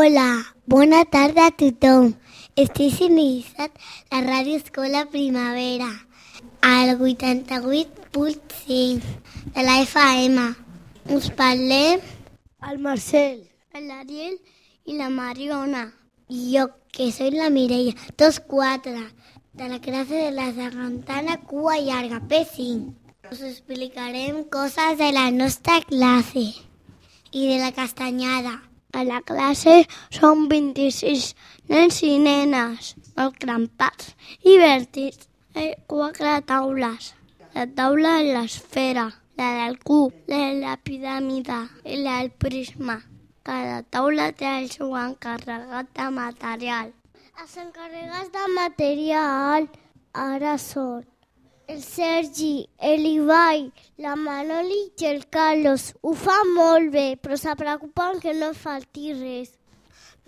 Hola, bona tarda a tothom. Estic sindicat la Ràdio Escola Primavera al 88.5 de la FM. Us parlem el Marcel, l'Ariel i la Mariona. I jo, que soy la Mireia, tots quatre, de la classe de la sargantana cua llarga, P5. Us explicarem coses de la nostra classe i de la castanyada. A la classe som 26 nens i nenes, molt crampats i vèrtits. Hi quatre taules. La taula de l'esfera, la del cub, la de la piràmide i la del prisma. Cada taula té el seu encarregat de material. Els encarregats de material ara són el Sergi, el Ibai, la Manoli i el Carlos. Ho fa molt bé, però se preocupen que no falti res.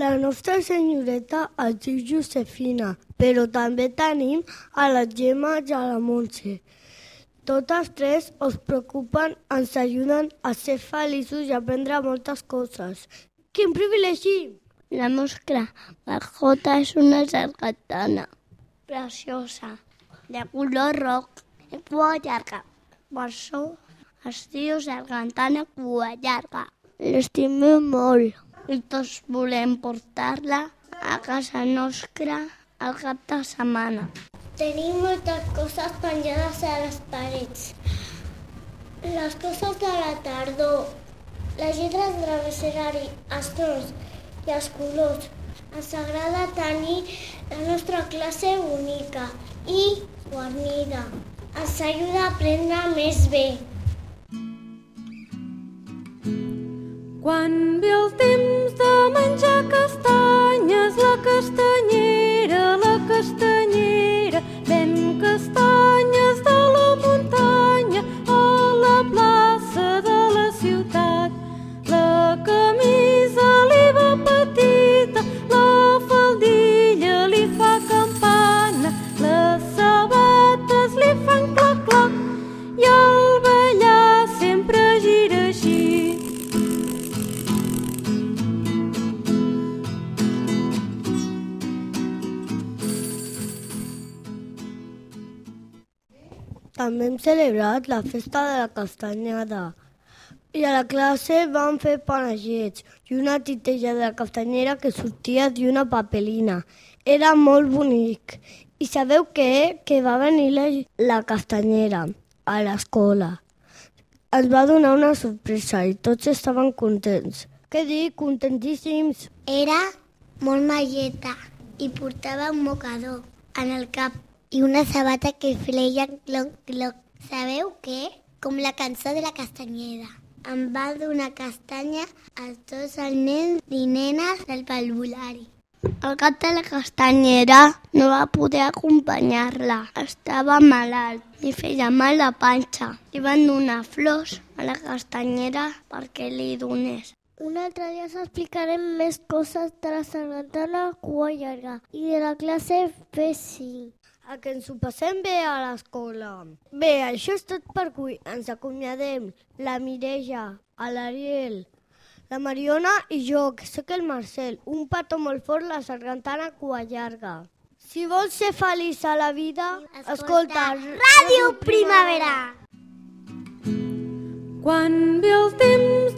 La nostra senyoreta es diu Josefina, però també tenim a la Gemma i a la Montse. Totes tres es preocupen, ens ajuden a ser feliços i aprendre moltes coses. Quin privilegi! La nostra mascota és una sargatana preciosa, de color roc i cua llarga. Per això es diu sargantana cua llarga. L'estimem molt i tots volem portar-la a casa nostra al cap de setmana. Tenim moltes coses penjades a les parets. Les coses de la tardor, les lletres de l'abecedari, els tons i els colors. Ens agrada tenir la nostra classe única i guarnida. Ens ajuda a aprendre més bé. Quan ve el temps També hem celebrat la festa de la castanyada. I a la classe vam fer panegets i una titella de la castanyera que sortia d'una papelina. Era molt bonic. I sabeu què? Que va venir la, la castanyera a l'escola. Ens va donar una sorpresa i tots estaven contents. Què dic? Contentíssims. Era molt malleta i portava un mocador en el cap i una sabata que feia cloc, cloc. Sabeu què? Com la cançó de la castanyera. Em va donar castanya a tots els nens i nenes del palvolari. El gat de la castanyera no va poder acompanyar-la. Estava malalt i feia mal la panxa. Li van donar flors a la castanyera perquè li donés. Un altre dia us explicarem més coses de la sargantana cua llarga i de la classe P5. A que ens ho passem bé a l'escola. Bé, això és tot per avui. Ens acomiadem. La Mireia, l'Ariel, la Mariona i jo, que sóc el Marcel. Un petó molt fort, la sargantana cua llarga. Si vols ser feliç a la vida, escolta, escolta Ràdio Primavera! Quan ve el temps